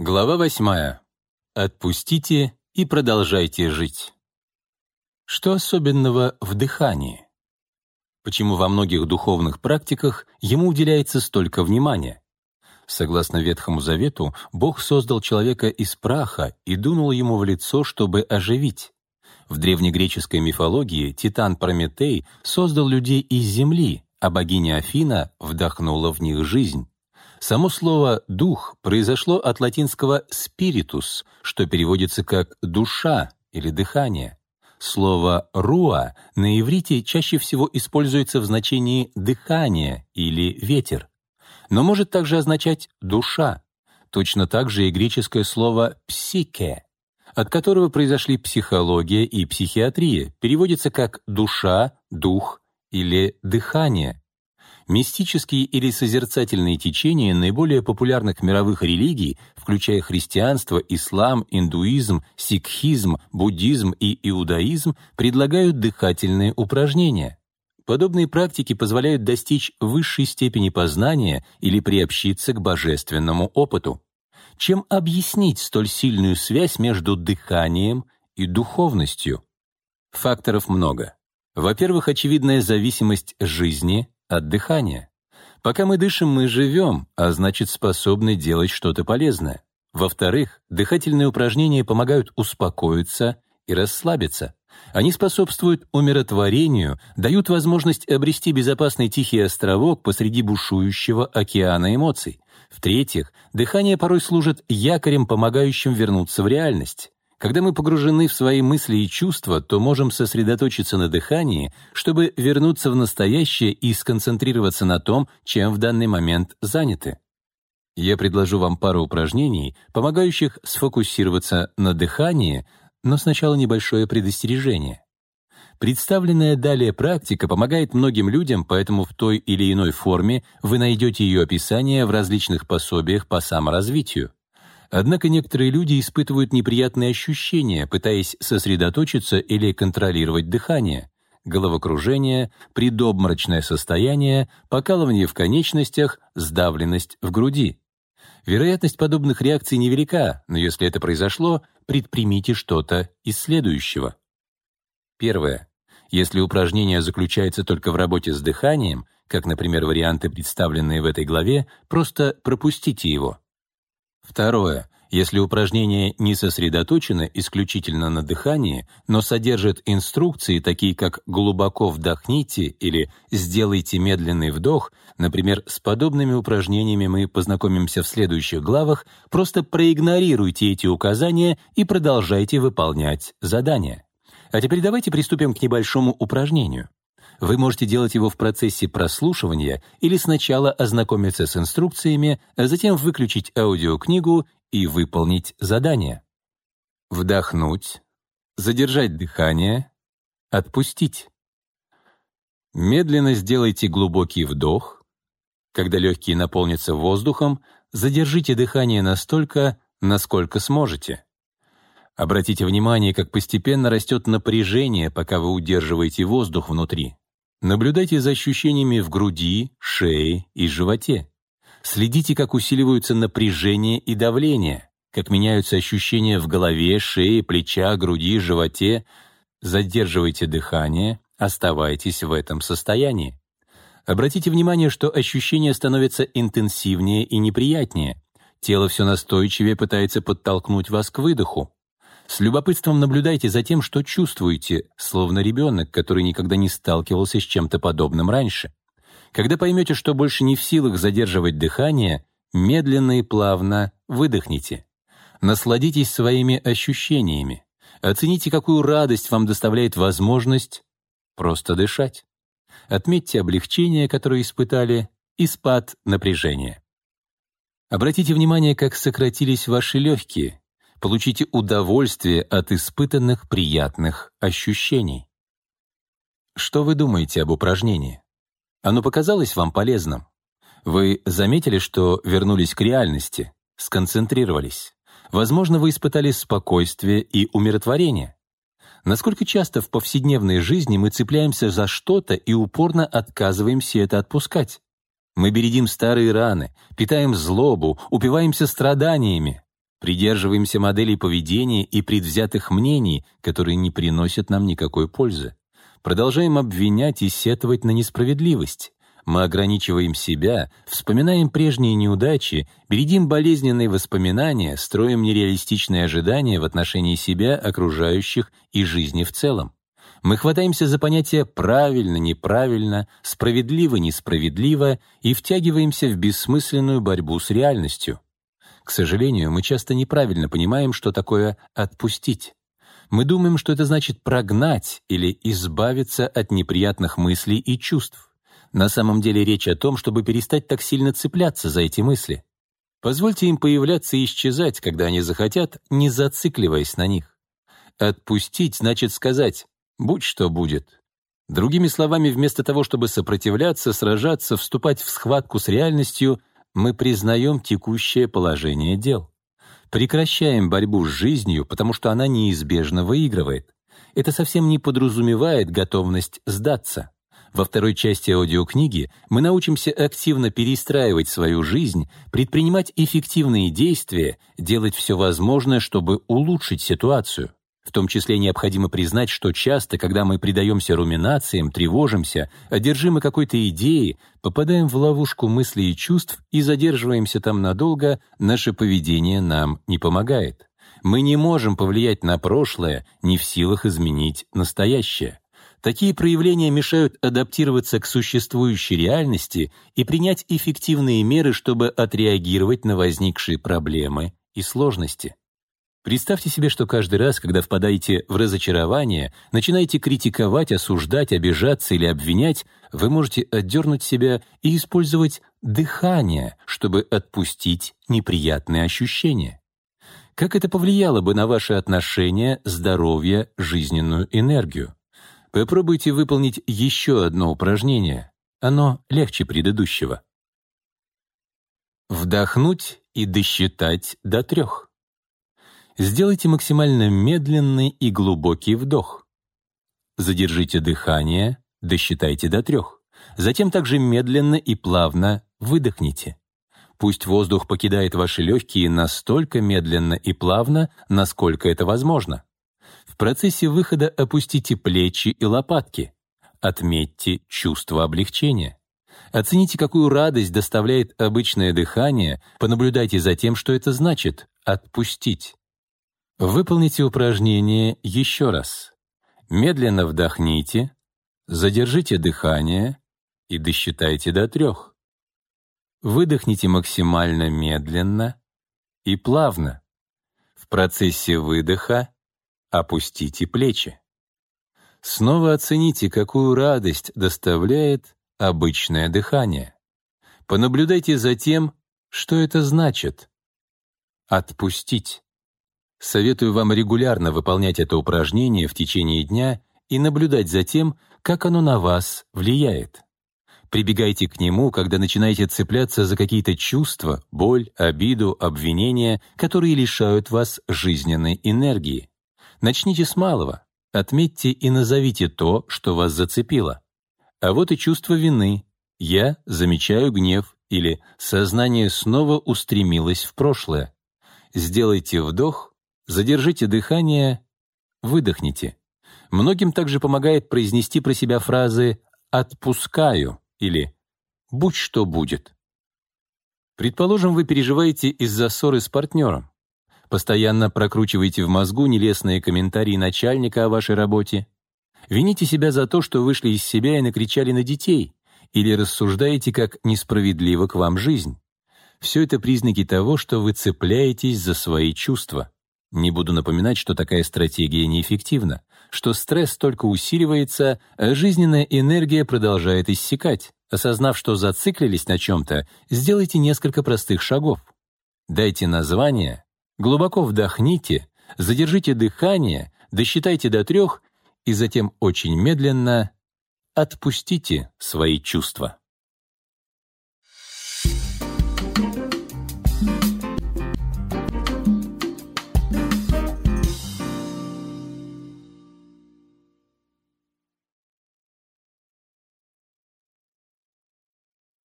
Глава восьмая. Отпустите и продолжайте жить. Что особенного в дыхании? Почему во многих духовных практиках ему уделяется столько внимания? Согласно Ветхому Завету, Бог создал человека из праха и дунул ему в лицо, чтобы оживить. В древнегреческой мифологии Титан Прометей создал людей из земли, а богиня Афина вдохнула в них жизнь. Само слово «дух» произошло от латинского «spiritus», что переводится как «душа» или «дыхание». Слово «руа» на иврите чаще всего используется в значении «дыхание» или «ветер», но может также означать «душа». Точно так же и греческое слово «псике», от которого произошли психология и психиатрия, переводится как «душа», «дух» или «дыхание». Мистические или созерцательные течения наиболее популярных мировых религий, включая христианство, ислам, индуизм, сикхизм, буддизм и иудаизм, предлагают дыхательные упражнения. Подобные практики позволяют достичь высшей степени познания или приобщиться к божественному опыту. Чем объяснить столь сильную связь между дыханием и духовностью? Факторов много. Во-первых, очевидная зависимость жизни от дыхания. Пока мы дышим, мы живем, а значит, способны делать что-то полезное. Во-вторых, дыхательные упражнения помогают успокоиться и расслабиться. Они способствуют умиротворению, дают возможность обрести безопасный тихий островок посреди бушующего океана эмоций. В-третьих, дыхание порой служит якорем, помогающим вернуться в реальность. Когда мы погружены в свои мысли и чувства, то можем сосредоточиться на дыхании, чтобы вернуться в настоящее и сконцентрироваться на том, чем в данный момент заняты. Я предложу вам пару упражнений, помогающих сфокусироваться на дыхании, но сначала небольшое предостережение. Представленная далее практика помогает многим людям, поэтому в той или иной форме вы найдете ее описание в различных пособиях по саморазвитию. Однако некоторые люди испытывают неприятные ощущения, пытаясь сосредоточиться или контролировать дыхание. Головокружение, предобморочное состояние, покалывание в конечностях, сдавленность в груди. Вероятность подобных реакций невелика, но если это произошло, предпримите что-то из следующего. Первое. Если упражнение заключается только в работе с дыханием, как, например, варианты, представленные в этой главе, просто пропустите его. Второе. Если упражнение не сосредоточено исключительно на дыхании, но содержит инструкции, такие как «глубоко вдохните» или «сделайте медленный вдох», например, с подобными упражнениями мы познакомимся в следующих главах, просто проигнорируйте эти указания и продолжайте выполнять задание. А теперь давайте приступим к небольшому упражнению. Вы можете делать его в процессе прослушивания или сначала ознакомиться с инструкциями, а затем выключить аудиокнигу и выполнить задание. Вдохнуть, задержать дыхание, отпустить. Медленно сделайте глубокий вдох. Когда легкие наполнятся воздухом, задержите дыхание настолько, насколько сможете. Обратите внимание, как постепенно растет напряжение, пока вы удерживаете воздух внутри. Наблюдайте за ощущениями в груди, шее и животе. Следите, как усиливаются напряжение и давление, как меняются ощущения в голове, шее, плечах, груди, животе. Задерживайте дыхание, оставайтесь в этом состоянии. Обратите внимание, что ощущения становятся интенсивнее и неприятнее. Тело все настойчивее пытается подтолкнуть вас к выдоху. С любопытством наблюдайте за тем, что чувствуете, словно ребенок, который никогда не сталкивался с чем-то подобным раньше. Когда поймете, что больше не в силах задерживать дыхание, медленно и плавно выдохните. Насладитесь своими ощущениями. Оцените, какую радость вам доставляет возможность просто дышать. Отметьте облегчение, которое испытали, и спад напряжения. Обратите внимание, как сократились ваши легкие, получите удовольствие от испытанных приятных ощущений. Что вы думаете об упражнении? Оно показалось вам полезным? Вы заметили, что вернулись к реальности, сконцентрировались? Возможно, вы испытали спокойствие и умиротворение. Насколько часто в повседневной жизни мы цепляемся за что-то и упорно отказываемся это отпускать? Мы бередим старые раны, питаем злобу, упиваемся страданиями, Придерживаемся моделей поведения и предвзятых мнений, которые не приносят нам никакой пользы. Продолжаем обвинять и сетовать на несправедливость. Мы ограничиваем себя, вспоминаем прежние неудачи, бередим болезненные воспоминания, строим нереалистичные ожидания в отношении себя, окружающих и жизни в целом. Мы хватаемся за понятия «правильно», «неправильно», «справедливо», «несправедливо» и втягиваемся в бессмысленную борьбу с реальностью. К сожалению, мы часто неправильно понимаем, что такое «отпустить». Мы думаем, что это значит прогнать или избавиться от неприятных мыслей и чувств. На самом деле речь о том, чтобы перестать так сильно цепляться за эти мысли. Позвольте им появляться и исчезать, когда они захотят, не зацикливаясь на них. Отпустить значит сказать Будь что будет. Другими словами, вместо того, чтобы сопротивляться, сражаться, вступать в схватку с реальностью, мы признаем текущее положение дел. Прекращаем борьбу с жизнью, потому что она неизбежно выигрывает. Это совсем не подразумевает готовность сдаться. Во второй части аудиокниги мы научимся активно перестраивать свою жизнь, предпринимать эффективные действия, делать все возможное, чтобы улучшить ситуацию. В том числе необходимо признать, что часто, когда мы предаемся руминациям, тревожимся, одержимы какой-то идеей, попадаем в ловушку мыслей и чувств и задерживаемся там надолго, наше поведение нам не помогает. Мы не можем повлиять на прошлое, не в силах изменить настоящее. Такие проявления мешают адаптироваться к существующей реальности и принять эффективные меры, чтобы отреагировать на возникшие проблемы и сложности. Представьте себе, что каждый раз, когда впадаете в разочарование, начинаете критиковать, осуждать, обижаться или обвинять, вы можете отдернуть себя и использовать дыхание, чтобы отпустить неприятные ощущения. Как это повлияло бы на ваши отношения, здоровье, жизненную энергию? Попробуйте выполнить еще одно упражнение. Оно легче предыдущего. Вдохнуть и досчитать до трех. Сделайте максимально медленный и глубокий вдох. Задержите дыхание, досчитайте до трех. Затем также медленно и плавно выдохните. Пусть воздух покидает ваши легкие настолько медленно и плавно, насколько это возможно. В процессе выхода опустите плечи и лопатки. Отметьте чувство облегчения. Оцените, какую радость доставляет обычное дыхание, понаблюдайте за тем, что это значит — отпустить. Выполните упражнение еще раз. Медленно вдохните, задержите дыхание и досчитайте до трех. Выдохните максимально медленно и плавно. В процессе выдоха опустите плечи. Снова оцените, какую радость доставляет обычное дыхание. Понаблюдайте за тем, что это значит — отпустить. Советую вам регулярно выполнять это упражнение в течение дня и наблюдать за тем, как оно на вас влияет. Прибегайте к нему, когда начинаете цепляться за какие-то чувства, боль, обиду, обвинения, которые лишают вас жизненной энергии. Начните с малого. Отметьте и назовите то, что вас зацепило. А вот и чувство вины. Я замечаю гнев или сознание снова устремилось в прошлое. Сделайте вдох Задержите дыхание, выдохните. Многим также помогает произнести про себя фразы «отпускаю» или «будь что будет». Предположим, вы переживаете из-за ссоры с партнером. Постоянно прокручиваете в мозгу нелестные комментарии начальника о вашей работе. Вините себя за то, что вышли из себя и накричали на детей, или рассуждаете, как несправедлива к вам жизнь. Все это признаки того, что вы цепляетесь за свои чувства. Не буду напоминать, что такая стратегия неэффективна, что стресс только усиливается, а жизненная энергия продолжает иссякать. Осознав, что зациклились на чем-то, сделайте несколько простых шагов. Дайте название, глубоко вдохните, задержите дыхание, досчитайте до трех и затем очень медленно отпустите свои чувства.